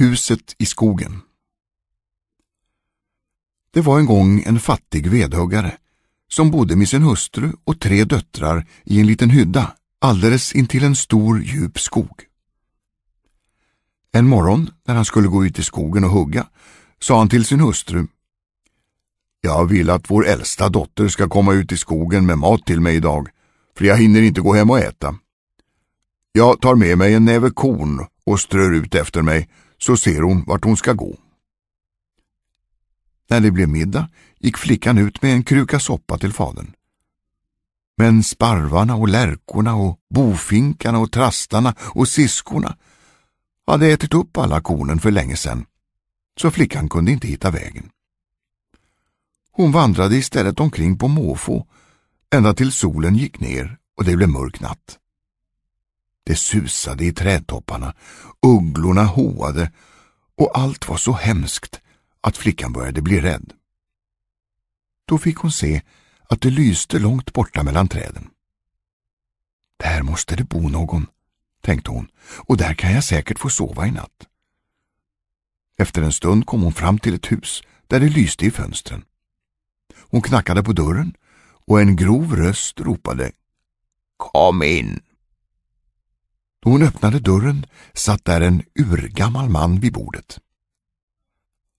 Huset i skogen Det var en gång en fattig vedhuggare som bodde med sin hustru och tre döttrar i en liten hydda alldeles intill en stor djup skog. En morgon när han skulle gå ut i skogen och hugga sa han till sin hustru Jag vill att vår äldsta dotter ska komma ut i skogen med mat till mig idag, för jag hinner inte gå hem och äta. Jag tar med mig en näve korn och strör ut efter mig, så ser hon vart hon ska gå. När det blev middag gick flickan ut med en kruka soppa till fadern. Men sparvarna och lärkorna och bofinkarna och trastarna och siskorna hade ätit upp alla kornen för länge sedan, så flickan kunde inte hitta vägen. Hon vandrade istället omkring på måfå ända till solen gick ner och det blev mörk natt. Det susade i trädtopparna, ugglorna hoade och allt var så hemskt att flickan började bli rädd. Då fick hon se att det lyste långt borta mellan träden. Där måste det bo någon, tänkte hon, och där kan jag säkert få sova i natt. Efter en stund kom hon fram till ett hus där det lyste i fönstren. Hon knackade på dörren och en grov röst ropade Kom in! Då hon öppnade dörren satt där en urgammal man vid bordet.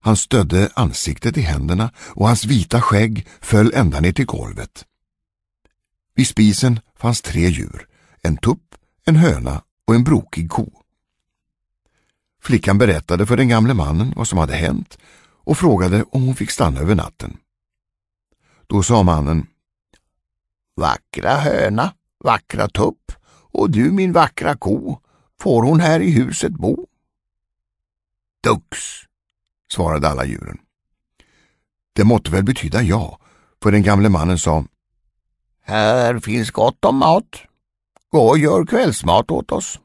Han stödde ansiktet i händerna och hans vita skägg föll ända ner till golvet. Vid spisen fanns tre djur, en tupp, en höna och en brokig ko. Flickan berättade för den gamle mannen vad som hade hänt och frågade om hon fick stanna över natten. Då sa mannen Vackra höna, vackra tupp och du min vackra ko, får hon här i huset bo? Dux, svarade alla djuren. Det måtte väl betyda ja, för den gamle mannen sa Här finns gott om mat. Gå och gör kvällsmat åt oss.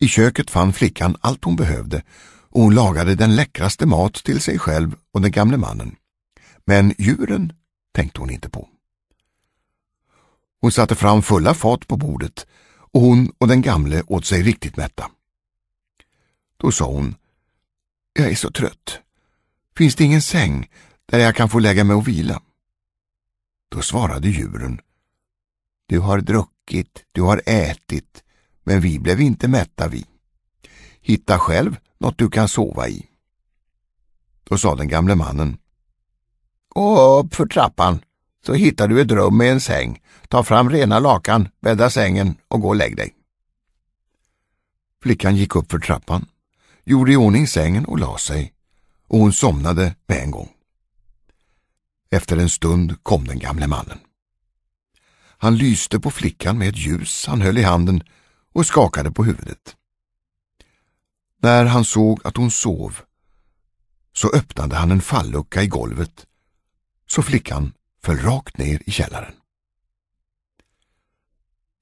I köket fann flickan allt hon behövde och hon lagade den läckraste mat till sig själv och den gamle mannen. Men djuren tänkte hon inte på. Hon satte fram fulla fat på bordet och hon och den gamle åt sig riktigt mätta. Då sa hon, jag är så trött. Finns det ingen säng där jag kan få lägga mig och vila? Då svarade djuren, du har druckit, du har ätit, men vi blev inte mätta vi. Hitta själv något du kan sova i. Då sa den gamle mannen, gå upp för trappan så hittar du ett rum med en säng. Ta fram rena lakan, bädda sängen och gå och lägg dig. Flickan gick upp för trappan, gjorde i ordning sängen och la sig och hon somnade med en gång. Efter en stund kom den gamle mannen. Han lyste på flickan med ett ljus han höll i handen och skakade på huvudet. När han såg att hon sov så öppnade han en fallucka i golvet så flickan föll rakt ner i källaren.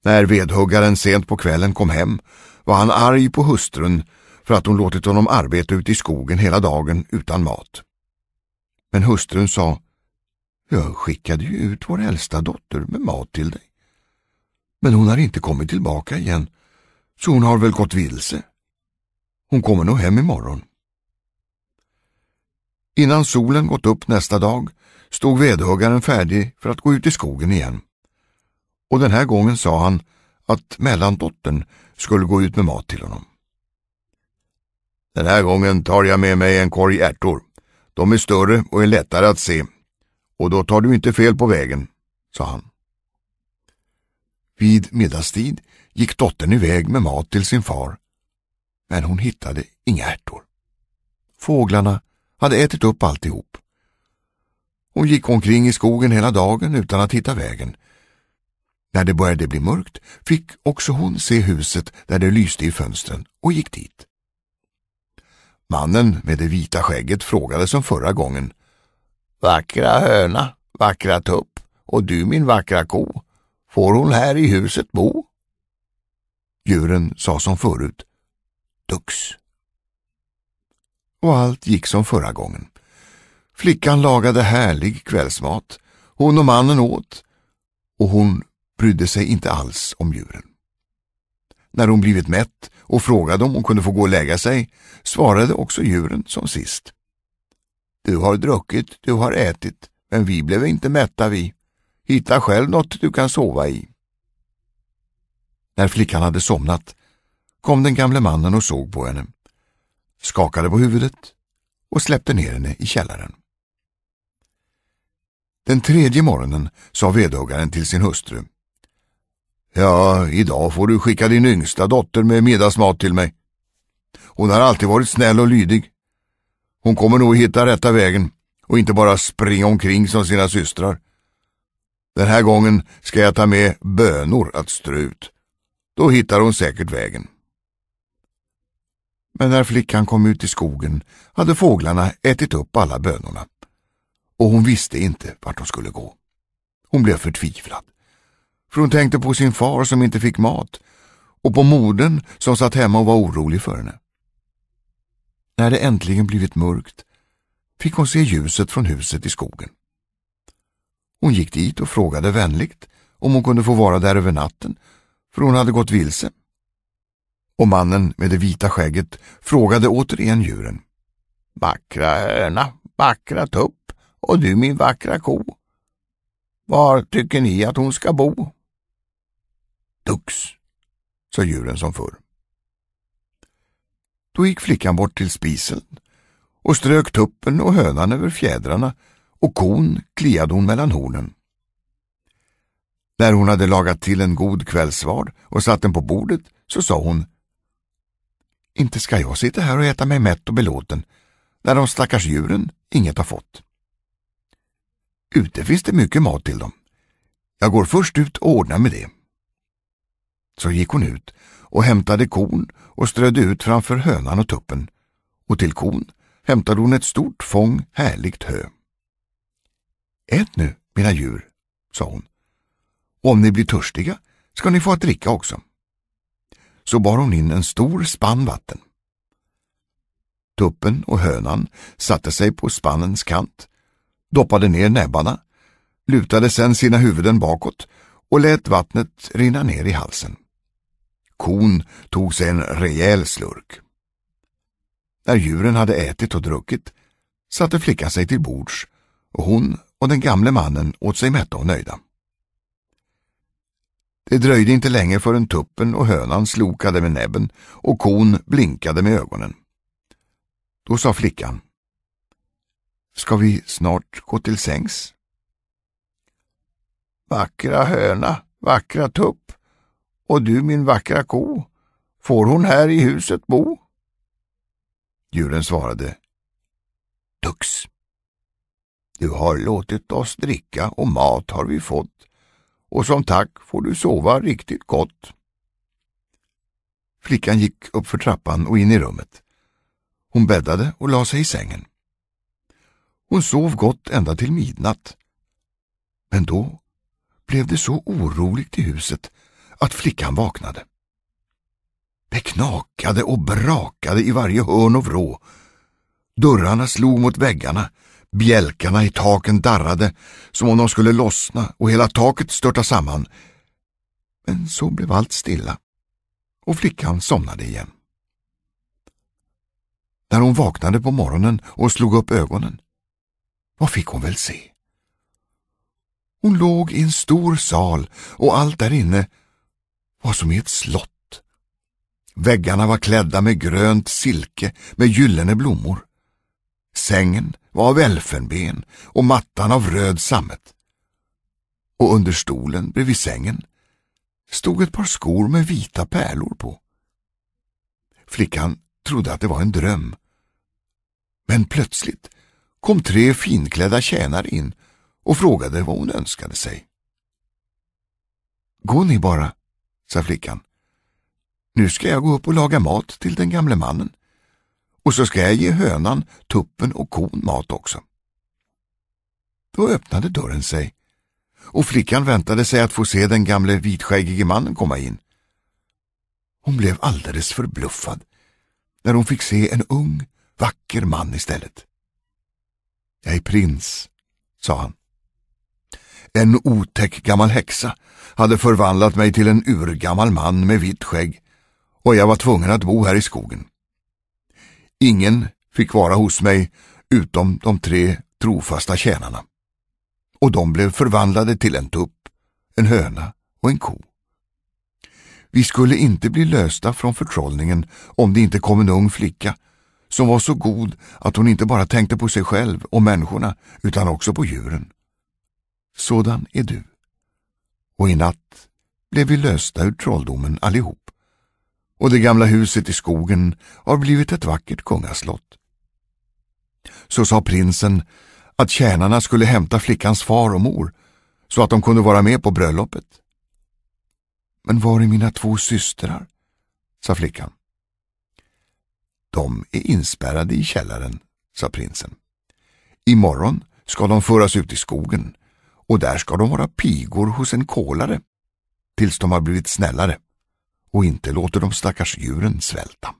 När vedhuggaren sent på kvällen kom hem var han arg på hustrun för att hon låtit honom arbeta ute i skogen hela dagen utan mat. Men hustrun sa, jag skickade ju ut vår äldsta dotter med mat till dig. Men hon har inte kommit tillbaka igen, så hon har väl gått vilse. Hon kommer nog hem imorgon. Innan solen gått upp nästa dag stod vedhuggaren färdig för att gå ut i skogen igen. Och den här gången sa han att mellandottern skulle gå ut med mat till honom. Den här gången tar jag med mig en korg ärtor. De är större och är lättare att se. Och då tar du inte fel på vägen, sa han. Vid middagstid gick dottern iväg med mat till sin far. Men hon hittade inga ärtor. Fåglarna hade ätit upp alltihop. Hon gick omkring i skogen hela dagen utan att hitta vägen. När det började bli mörkt fick också hon se huset där det lyste i fönstren och gick dit. Mannen med det vita skägget frågade som förra gången. Vackra höna, vackra tupp och du min vackra ko, får hon här i huset bo? Djuren sa som förut. Dux. Och allt gick som förra gången. Flickan lagade härlig kvällsmat, hon och mannen åt och hon brydde sig inte alls om djuren. när hon blivit mätt och frågade om hon kunde få gå och lägga sig, svarade också djuren som sist. Du har druckit, du har ätit, men vi blev inte mätta vi. Hitta själv något du kan sova i. När flickan hade somnat kom den gamle mannen och såg på henne, skakade på huvudet och släppte ner henne i källaren. Den tredje morgonen sa vedhuggaren till sin hustru. Ja, idag får du skicka din yngsta dotter med middagsmat till mig. Hon har alltid varit snäll och lydig. Hon kommer nog hitta rätta vägen och inte bara springa omkring som sina systrar. Den här gången ska jag ta med bönor att strö ut. Då hittar hon säkert vägen. Men när flickan kom ut i skogen hade fåglarna ätit upp alla bönorna och hon visste inte vart hon skulle gå. Hon blev förtvivlad. För hon tänkte på sin far som inte fick mat och på modern som satt hemma och var orolig för henne. När det äntligen blivit mörkt fick hon se ljuset från huset i skogen. Hon gick dit och frågade vänligt om hon kunde få vara där över natten, för hon hade gått vilse. Och mannen med det vita skägget frågade återigen djuren. Vackra höna, vackra tupp och du min vackra ko. Var tycker ni att hon ska bo? Dux, sa djuren som förr. Då gick flickan bort till spisen och strök tuppen och hönan över fjädrarna och kon kliade hon mellan hornen. När hon hade lagat till en god kvällsvard och satt den på bordet så sa hon Inte ska jag sitta här och äta mig mätt och belåten när de stackars djuren inget har fått. Ute finns det mycket mat till dem. Jag går först ut och ordnar med det. Så gick hon ut och hämtade kon och strödde ut framför hönan och tuppen och till kon hämtade hon ett stort fång härligt hö. Ät nu, mina djur, sa hon. Och om ni blir törstiga ska ni få att dricka också. Så bar hon in en stor spann vatten. Tuppen och hönan satte sig på spannens kant, doppade ner näbbarna, lutade sedan sina huvuden bakåt och lät vattnet rinna ner i halsen. Kon tog sig en rejäl slurk. När djuren hade ätit och druckit satte flickan sig till bords och hon och den gamle mannen åt sig mätta och nöjda. Det dröjde inte länge förrän tuppen och hönan slokade med näbben och kon blinkade med ögonen. Då sa flickan Ska vi snart gå till sängs? Vackra höna, vackra tupp och du min vackra ko, får hon här i huset bo? Djuren svarade Dux. Du har låtit oss dricka och mat har vi fått och som tack får du sova riktigt gott. Flickan gick upp för trappan och in i rummet. Hon bäddade och la sig i sängen. Hon sov gott ända till midnatt. Men då blev det så oroligt i huset att flickan vaknade. Det knakade och brakade i varje hörn och vrå. Dörrarna slog mot väggarna, bjälkarna i taken darrade som om de skulle lossna och hela taket störta samman. Men så blev allt stilla och flickan somnade igen. När hon vaknade på morgonen och slog upp ögonen, vad fick hon väl se? Hon låg i en stor sal och allt där inne var som i ett slott. Väggarna var klädda med grönt silke med gyllene blommor. Sängen var av elfenben och mattan av röd sammet. Och under stolen bredvid sängen stod ett par skor med vita pärlor på. Flickan trodde att det var en dröm. Men plötsligt kom tre finklädda tjänare in och frågade vad hon önskade sig. Gå ni bara, sa flickan. Nu ska jag gå upp och laga mat till den gamle mannen. Och så ska jag ge hönan, tuppen och kon mat också. Då öppnade dörren sig och flickan väntade sig att få se den gamle vitskäggige mannen komma in. Hon blev alldeles förbluffad när hon fick se en ung, vacker man istället. Jag är prins, sa han. En otäck gammal häxa hade förvandlat mig till en urgammal man med vitt skägg och jag var tvungen att bo här i skogen. Ingen fick vara hos mig utom de tre trofasta tjänarna. Och de blev förvandlade till en tupp, en höna och en ko. Vi skulle inte bli lösta från förtrollningen om det inte kom en ung flicka som var så god att hon inte bara tänkte på sig själv och människorna utan också på djuren. Sådan är du. Och i natt blev vi lösta ur trolldomen allihop. Och det gamla huset i skogen har blivit ett vackert kungaslott. Så sa prinsen att tjänarna skulle hämta flickans far och mor så att de kunde vara med på bröllopet. Men var är mina två systrar? sa flickan. De är inspärrade i källaren, sa prinsen. Imorgon ska de föras ut i skogen och där ska de vara pigor hos en kolare tills de har blivit snällare och inte låter de stackars djuren svälta.